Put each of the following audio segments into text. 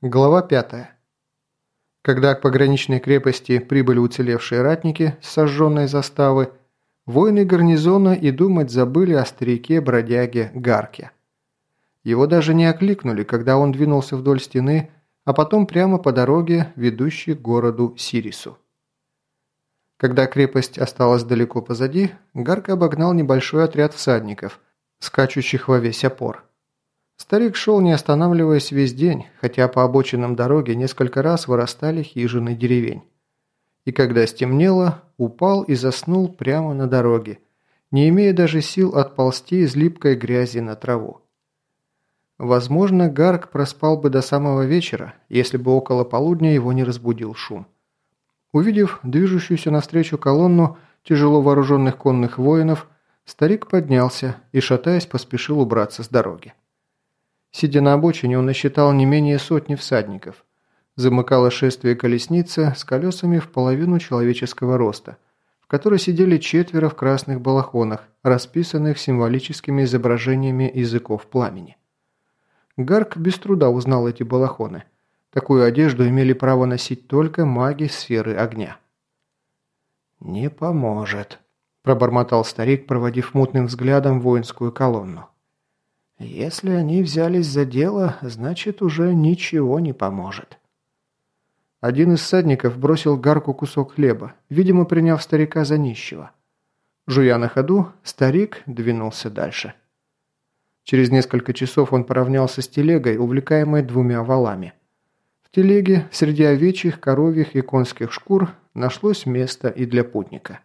Глава 5. Когда к пограничной крепости прибыли уцелевшие ратники с сожженной заставы, воины гарнизона и думать забыли о старике-бродяге Гарке. Его даже не окликнули, когда он двинулся вдоль стены, а потом прямо по дороге, ведущей к городу Сирису. Когда крепость осталась далеко позади, Гарка обогнал небольшой отряд всадников, скачущих во весь опор – Старик шел, не останавливаясь весь день, хотя по обочинам дороги несколько раз вырастали хижины деревень. И когда стемнело, упал и заснул прямо на дороге, не имея даже сил отползти из липкой грязи на траву. Возможно, Гарк проспал бы до самого вечера, если бы около полудня его не разбудил шум. Увидев движущуюся навстречу колонну тяжело вооруженных конных воинов, старик поднялся и, шатаясь, поспешил убраться с дороги. Сидя на обочине, он насчитал не менее сотни всадников. Замыкало шествие колесница с колесами в половину человеческого роста, в которой сидели четверо в красных балахонах, расписанных символическими изображениями языков пламени. Гарк без труда узнал эти балахоны. Такую одежду имели право носить только маги сферы огня. «Не поможет», – пробормотал старик, проводив мутным взглядом воинскую колонну. Если они взялись за дело, значит, уже ничего не поможет. Один из садников бросил Гарку кусок хлеба, видимо, приняв старика за нищего. Жуя на ходу, старик двинулся дальше. Через несколько часов он поравнялся с телегой, увлекаемой двумя валами. В телеге среди овечьих, коровьих и конских шкур нашлось место и для путника.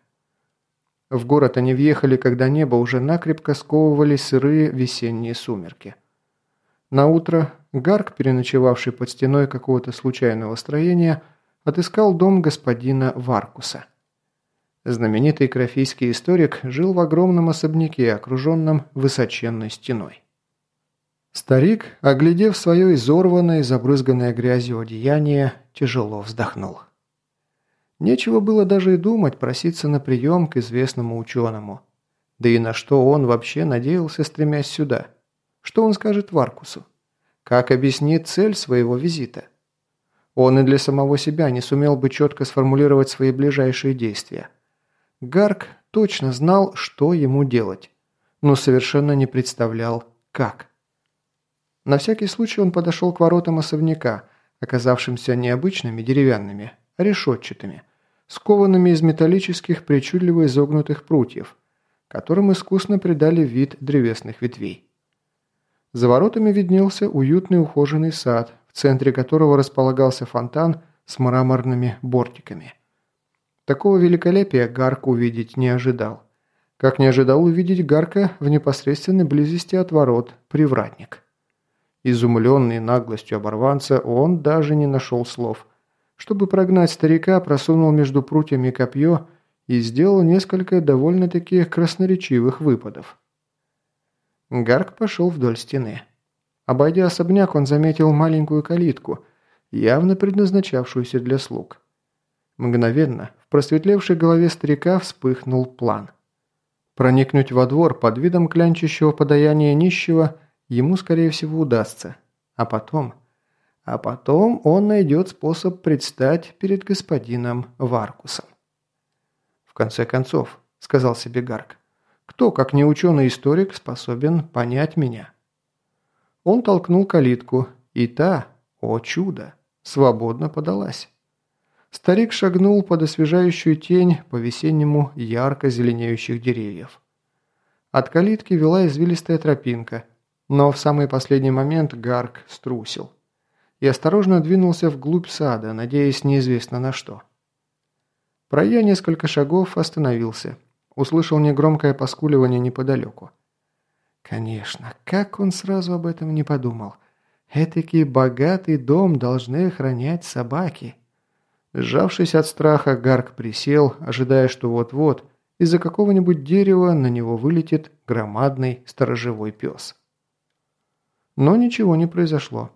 В город они въехали, когда небо уже накрепко сковывали сырые весенние сумерки. На утро Гарк, переночевавший под стеной какого-то случайного строения, отыскал дом господина Варкуса. Знаменитый крофийский историк жил в огромном особняке, окруженном высоченной стеной. Старик, оглядев свое изорванное и забрызганное грязью одеяние, тяжело вздохнул. Нечего было даже и думать проситься на прием к известному ученому. Да и на что он вообще надеялся, стремясь сюда? Что он скажет Варкусу? Как объяснит цель своего визита? Он и для самого себя не сумел бы четко сформулировать свои ближайшие действия. Гарк точно знал, что ему делать, но совершенно не представлял, как. На всякий случай он подошел к воротам особняка, оказавшимся необычными деревянными, решетчатыми – скованными из металлических причудливо изогнутых прутьев, которым искусно придали вид древесных ветвей. За воротами виднелся уютный ухоженный сад, в центре которого располагался фонтан с мраморными бортиками. Такого великолепия Гарк увидеть не ожидал. Как не ожидал увидеть Гарка в непосредственной близости от ворот привратник. Изумленный наглостью оборванца, он даже не нашел слов – чтобы прогнать старика, просунул между прутьями копье и сделал несколько довольно-таки красноречивых выпадов. Гарк пошел вдоль стены. Обойдя особняк, он заметил маленькую калитку, явно предназначавшуюся для слуг. Мгновенно в просветлевшей голове старика вспыхнул план. Проникнуть во двор под видом клянчащего подаяния нищего ему, скорее всего, удастся. А потом а потом он найдет способ предстать перед господином Варкусом. «В конце концов», — сказал себе Гарк, — «кто, как не ученый-историк, способен понять меня?» Он толкнул калитку, и та, о чудо, свободно подалась. Старик шагнул под освежающую тень по весеннему ярко зеленеющих деревьев. От калитки вела извилистая тропинка, но в самый последний момент Гарк струсил и осторожно двинулся вглубь сада, надеясь неизвестно на что. Пройдя несколько шагов, остановился. Услышал негромкое поскуливание неподалеку. Конечно, как он сразу об этом не подумал. Этакий богатый дом должны охранять собаки. Сжавшись от страха, Гарк присел, ожидая, что вот-вот из-за какого-нибудь дерева на него вылетит громадный сторожевой пес. Но ничего не произошло.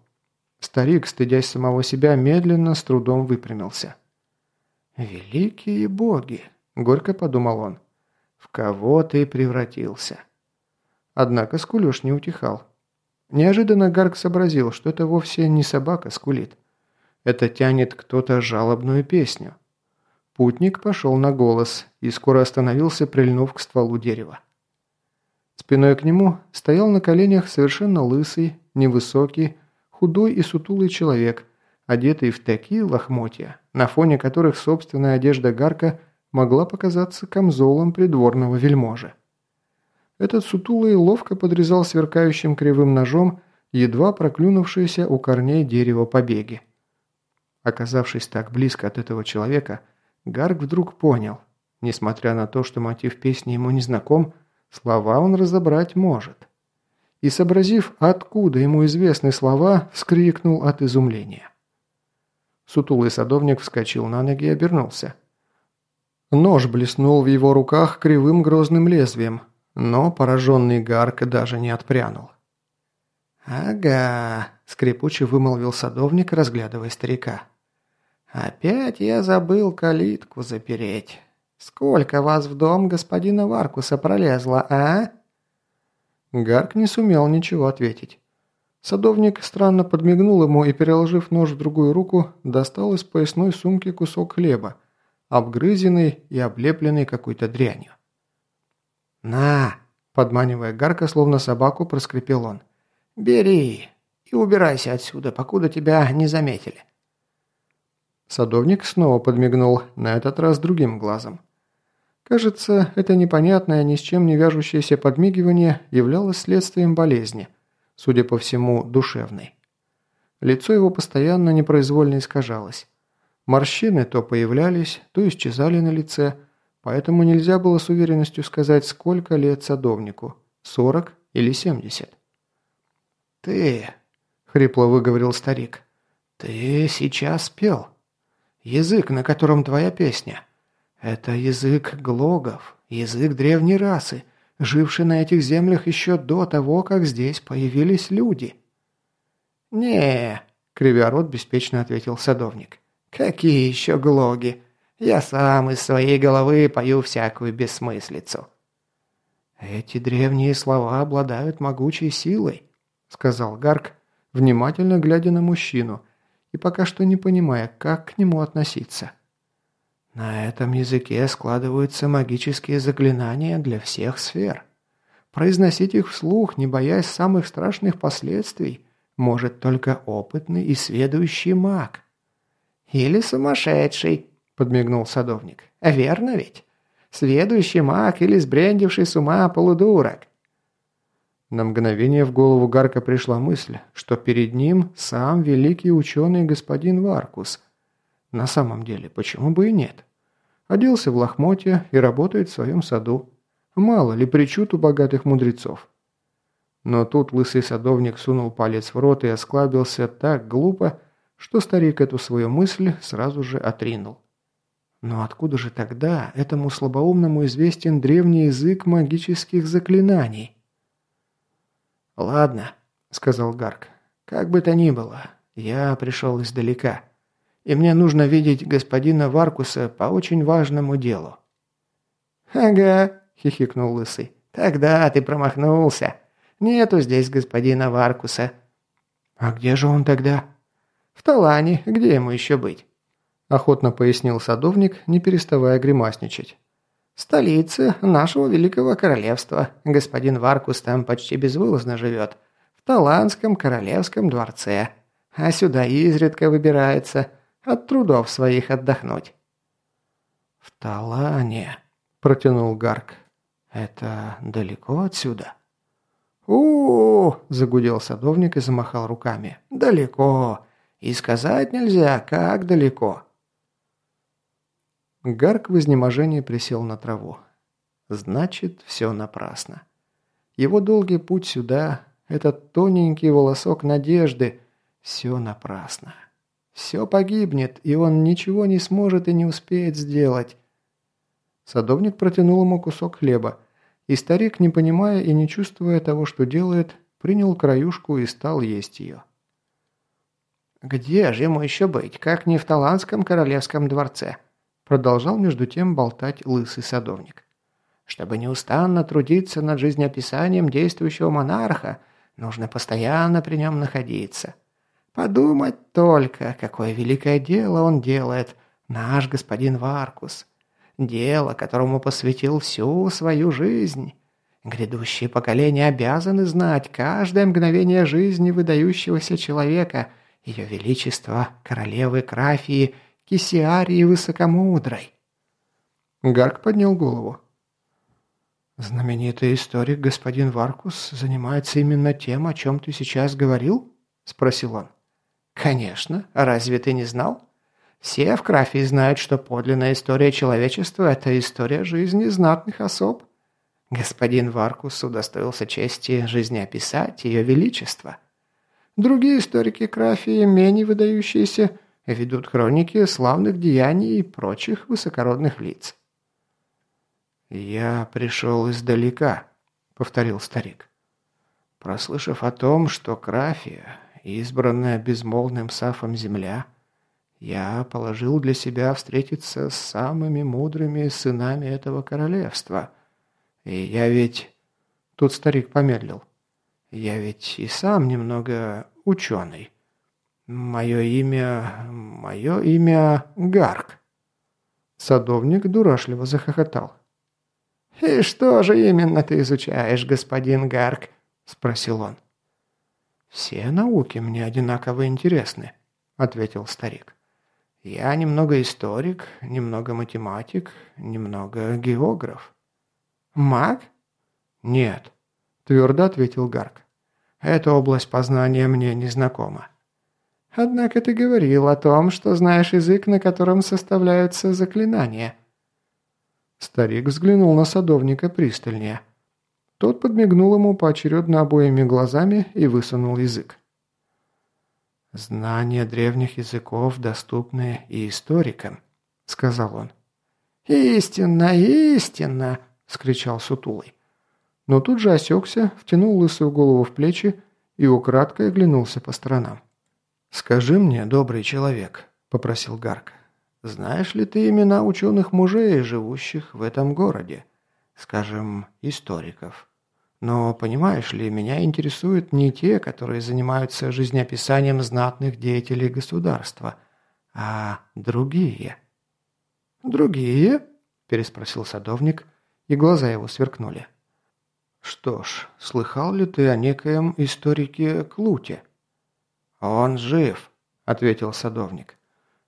Старик, стыдясь самого себя, медленно, с трудом выпрямился. «Великие боги!» – горько подумал он. «В кого ты превратился?» Однако Скулёш не утихал. Неожиданно Гарк сообразил, что это вовсе не собака скулит. Это тянет кто-то жалобную песню. Путник пошел на голос и скоро остановился, прильнув к стволу дерева. Спиной к нему стоял на коленях совершенно лысый, невысокий, худой и сутулый человек, одетый в такие лохмотья, на фоне которых собственная одежда Гарка могла показаться камзолом придворного вельможи. Этот сутулый ловко подрезал сверкающим кривым ножом едва проклюнувшиеся у корней дерева побеги. Оказавшись так близко от этого человека, Гарк вдруг понял, несмотря на то, что мотив песни ему не знаком, слова он разобрать может. И сообразив, откуда ему известны слова, вскрикнул от изумления. Сутулый садовник вскочил на ноги и обернулся. Нож блеснул в его руках кривым грозным лезвием, но пораженный Гарк даже не отпрянул. «Ага», – скрипуче вымолвил садовник, разглядывая старика. «Опять я забыл калитку запереть. Сколько вас в дом господина Варкуса пролезло, а?» Гарк не сумел ничего ответить. Садовник странно подмигнул ему и, переложив нож в другую руку, достал из поясной сумки кусок хлеба, обгрызенный и облепленный какой-то дрянью. «На!» – подманивая Гарка, словно собаку, проскрипел он. «Бери и убирайся отсюда, покуда тебя не заметили». Садовник снова подмигнул, на этот раз другим глазом. Кажется, это непонятное, ни с чем не вяжущееся подмигивание являлось следствием болезни, судя по всему, душевной. Лицо его постоянно непроизвольно искажалось. Морщины то появлялись, то исчезали на лице, поэтому нельзя было с уверенностью сказать, сколько лет садовнику – 40 или 70. «Ты», – хрипло выговорил старик, – «ты сейчас пел». Язык, на котором твоя песня. Это язык глогов, язык древней расы, живший на этих землях еще до того, как здесь появились люди». «Не», — кривя рот беспечно ответил садовник. «Какие еще глоги? Я сам из своей головы пою всякую бессмыслицу». «Эти древние слова обладают могучей силой», — сказал Гарк, внимательно глядя на мужчину, и пока что не понимая, как к нему относиться. На этом языке складываются магические заклинания для всех сфер. Произносить их вслух, не боясь самых страшных последствий, может только опытный и сведущий маг. «Или сумасшедший», — подмигнул садовник. «Верно ведь? Сведущий маг или сбрендивший с ума полудурок. На мгновение в голову Гарка пришла мысль, что перед ним сам великий ученый господин Варкус. На самом деле, почему бы и нет? Оделся в лохмотья и работает в своем саду. Мало ли причуд у богатых мудрецов. Но тут лысый садовник сунул палец в рот и осклабился так глупо, что старик эту свою мысль сразу же отринул. Но откуда же тогда этому слабоумному известен древний язык магических заклинаний? «Ладно», — сказал Гарк. «Как бы то ни было, я пришел издалека, и мне нужно видеть господина Варкуса по очень важному делу». «Ага», — хихикнул Лысый. «Тогда ты промахнулся. Нету здесь господина Варкуса». «А где же он тогда?» «В Талане. Где ему еще быть?» Охотно пояснил садовник, не переставая гримасничать столице нашего великого королевства. Господин Варкус там почти безвылазно живет. В Таланском королевском дворце. А сюда изредка выбирается от трудов своих отдохнуть». «В Талане», – протянул Гарк. «Это далеко отсюда?» у, -у, -у загудел садовник и замахал руками. «Далеко. И сказать нельзя, как далеко». Гарк в изнеможении присел на траву. Значит, все напрасно. Его долгий путь сюда, этот тоненький волосок надежды, все напрасно. Все погибнет, и он ничего не сможет и не успеет сделать. Садовник протянул ему кусок хлеба, и старик, не понимая и не чувствуя того, что делает, принял краюшку и стал есть ее. «Где же ему еще быть, как не в Таланском королевском дворце?» Продолжал между тем болтать лысый садовник. Чтобы неустанно трудиться над жизнеописанием действующего монарха, Нужно постоянно при нем находиться. Подумать только, какое великое дело он делает, наш господин Варкус. Дело, которому посвятил всю свою жизнь. Грядущие поколения обязаны знать каждое мгновение жизни выдающегося человека, ее величество, королевы Крафии, Кисиарии Высокомудрой. Гарк поднял голову. «Знаменитый историк господин Варкус занимается именно тем, о чем ты сейчас говорил?» – спросил он. «Конечно. Разве ты не знал? Все в Крафии знают, что подлинная история человечества – это история жизни знатных особ. Господин Варкус удостоился чести жизнеописать ее величество. Другие историки Крафии, менее выдающиеся, ведут хроники славных деяний и прочих высокородных лиц. «Я пришел издалека», — повторил старик. «Прослышав о том, что Крафия, избранная безмолвным Сафом земля, я положил для себя встретиться с самыми мудрыми сынами этого королевства. И я ведь...» Тут старик помедлил. «Я ведь и сам немного ученый. Мое имя... Мое имя Гарк». Садовник дурашливо захохотал. «И что же именно ты изучаешь, господин Гарк?» – спросил он. «Все науки мне одинаково интересны», – ответил старик. «Я немного историк, немного математик, немного географ». «Маг?» «Нет», – твердо ответил Гарк. «Эта область познания мне не знакома». «Однако ты говорил о том, что знаешь язык, на котором составляются заклинания». Старик взглянул на садовника пристальнее. Тот подмигнул ему поочередно обоими глазами и высунул язык. «Знания древних языков доступны и историкам», — сказал он. «Истинно, истинно!» — скричал Сутулый. Но тут же осекся, втянул лысую голову в плечи и украдкой оглянулся по сторонам. «Скажи мне, добрый человек», — попросил Гарк, знаешь ли ты имена ученых мужей, живущих в этом городе? Скажем, историков. Но, понимаешь ли, меня интересуют не те, которые занимаются жизнеописанием знатных деятелей государства, а другие». «Другие?» – переспросил садовник, и глаза его сверкнули. «Что ж, слыхал ли ты о некоем историке Клуте?» «Он жив», – ответил садовник.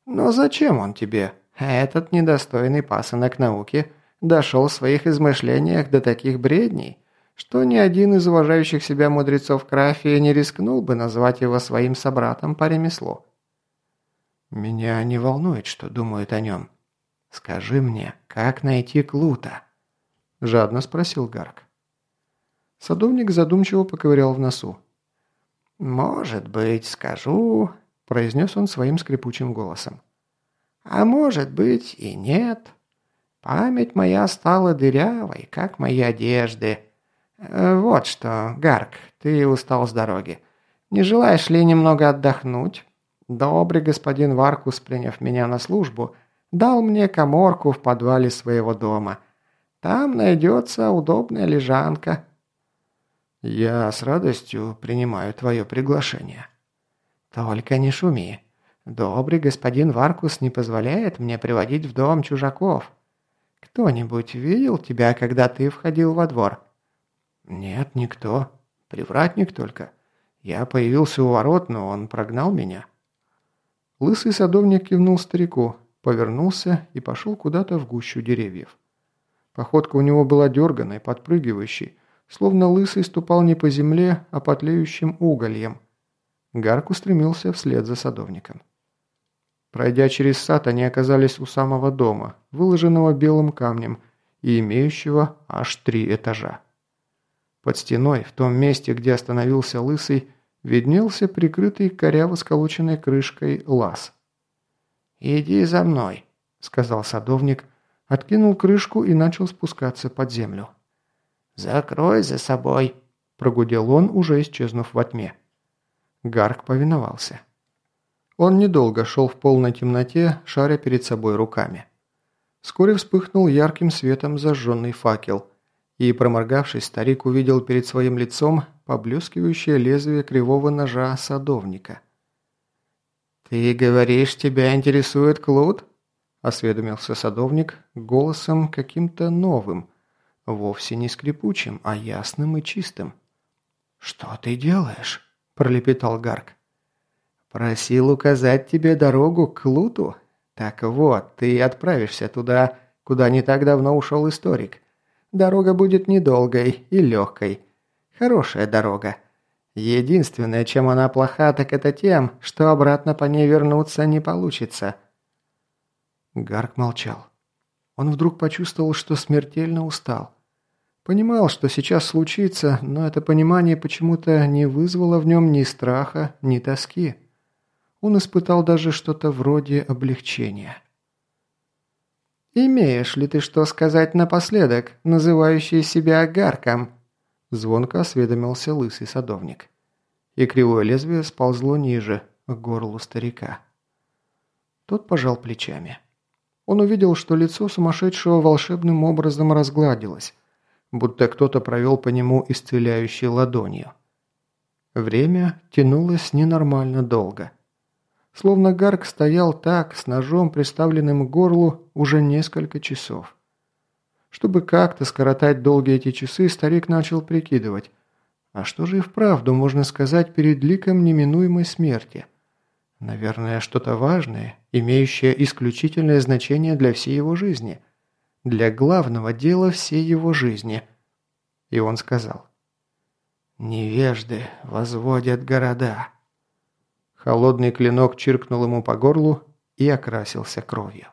Но зачем он тебе? Этот недостойный пасынок науки дошел в своих измышлениях до таких бредней, что ни один из уважающих себя мудрецов Крафии не рискнул бы назвать его своим собратом по ремеслу. Меня не волнует, что думают о нем. Скажи мне, как найти Клута?» Жадно спросил Гарк. Садовник задумчиво поковырял в носу. «Может быть, скажу, произнес он своим скрипучим голосом. «А может быть и нет. Память моя стала дырявой, как мои одежды. Э, вот что, Гарк, ты устал с дороги. Не желаешь ли немного отдохнуть? Добрый господин Варкус, приняв меня на службу, дал мне каморку в подвале своего дома. Там найдется удобная лежанка». «Я с радостью принимаю твое приглашение», «Только не шуми. Добрый господин Варкус не позволяет мне приводить в дом чужаков. Кто-нибудь видел тебя, когда ты входил во двор?» «Нет, никто. Привратник только. Я появился у ворот, но он прогнал меня». Лысый садовник кивнул старику, повернулся и пошел куда-то в гущу деревьев. Походка у него была дерганой, подпрыгивающей, словно лысый ступал не по земле, а по тлеющим угольям – Гарк устремился вслед за садовником. Пройдя через сад, они оказались у самого дома, выложенного белым камнем и имеющего аж три этажа. Под стеной, в том месте, где остановился Лысый, виднелся прикрытый коряво сколоченной крышкой лаз. «Иди за мной», — сказал садовник, откинул крышку и начал спускаться под землю. «Закрой за собой», — прогудел он, уже исчезнув во тьме. Гарк повиновался. Он недолго шел в полной темноте, шаря перед собой руками. Вскоре вспыхнул ярким светом зажженный факел, И, проморгавшись, старик увидел перед своим лицом поблескивающее лезвие кривого ножа садовника. «Ты говоришь, тебя интересует Клуд?» – осведомился садовник голосом каким-то новым, вовсе не скрипучим, а ясным и чистым. «Что ты делаешь?» – пролепетал Гарк. «Просил указать тебе дорогу к Клуту? Так вот, ты отправишься туда, куда не так давно ушел историк. Дорога будет недолгой и легкой. Хорошая дорога. Единственное, чем она плоха, так это тем, что обратно по ней вернуться не получится». Гарк молчал. Он вдруг почувствовал, что смертельно устал. Понимал, что сейчас случится, но это понимание почему-то не вызвало в нем ни страха, ни тоски. Он испытал даже что-то вроде облегчения. «Имеешь ли ты что сказать напоследок, называющий себя Гарком?» Звонко осведомился лысый садовник. И кривое лезвие сползло ниже, к горлу старика. Тот пожал плечами. Он увидел, что лицо сумасшедшего волшебным образом разгладилось, будто кто-то провел по нему исцеляющей ладонью. Время тянулось ненормально долго. Словно Гарк стоял так, с ножом, приставленным к горлу, уже несколько часов. Чтобы как-то скоротать долгие эти часы, старик начал прикидывать, а что же и вправду можно сказать перед ликом неминуемой смерти? Наверное, что-то важное, имеющее исключительное значение для всей его жизни. Для главного дела всей его жизни. И он сказал. «Невежды возводят города». Холодный клинок чиркнул ему по горлу и окрасился кровью.